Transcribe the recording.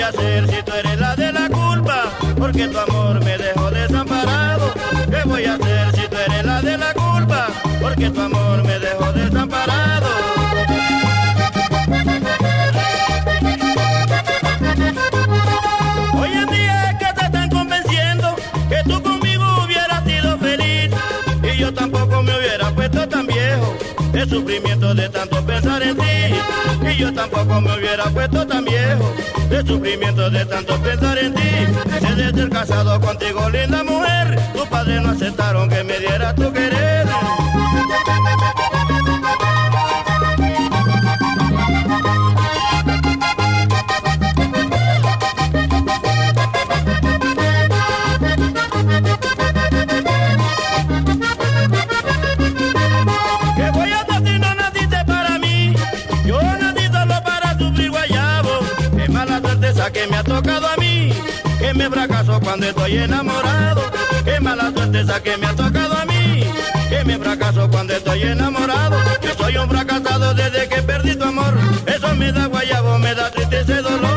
voy a hacer si tú eres la de la culpa? Porque tu amor me dejó desamparado. ¿Qué voy a hacer si tú eres la de la culpa? Porque tu amor me dejó desamparado. Hoy en día es que te están convenciendo que tú conmigo hubieras sido feliz y yo tampoco me hubiera puesto tan viejo el sufrimiento de tanto pensar en ti y yo tampoco me hubiera puesto tan viejo de sufrimiento de tanto pensar en ti. De ser casado contigo, linda mujer. Tus padres no aceptaron que me diera tu querer. que me ha tocado a mí, que me fracaso cuando estoy enamorado, qué mala suerte esa que me ha tocado a mí, que me fracaso cuando estoy enamorado, yo soy un fracasado desde que perdí tu amor, eso me da guayabo, me da tristeza y dolor.